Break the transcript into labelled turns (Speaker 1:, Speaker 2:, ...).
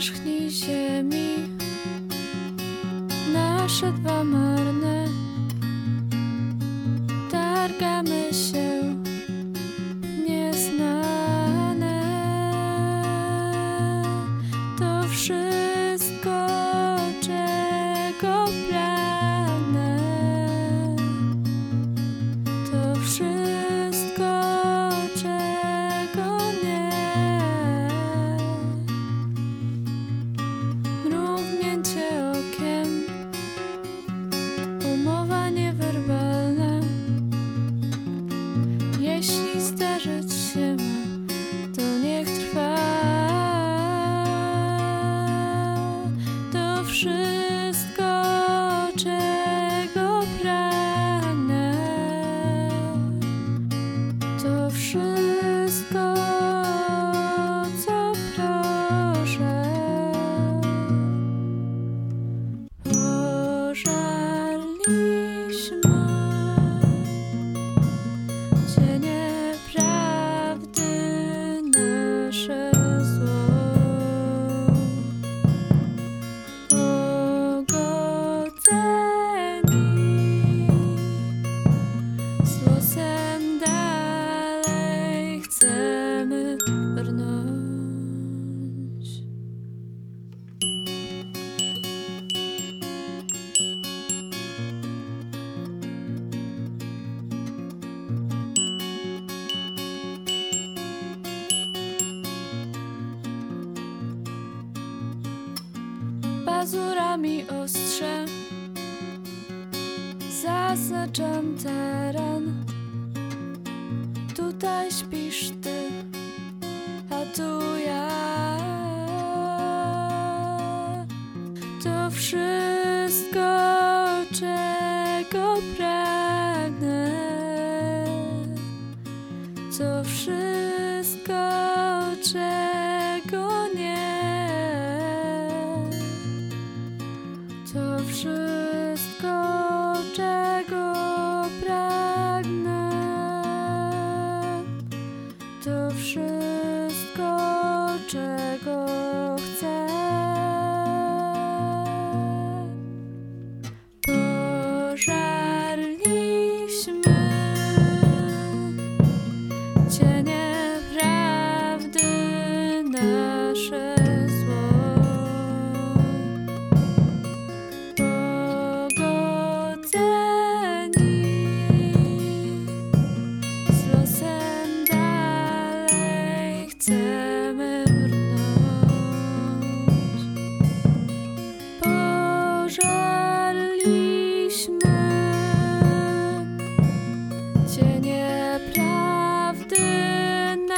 Speaker 1: powierzchni ziemi nasze dwa marne. Targamy Pazurami ostrze. Zaznaczam teren. Tutaj śpisz ty A tu ja. To wszystko czego pragnę. To wszystko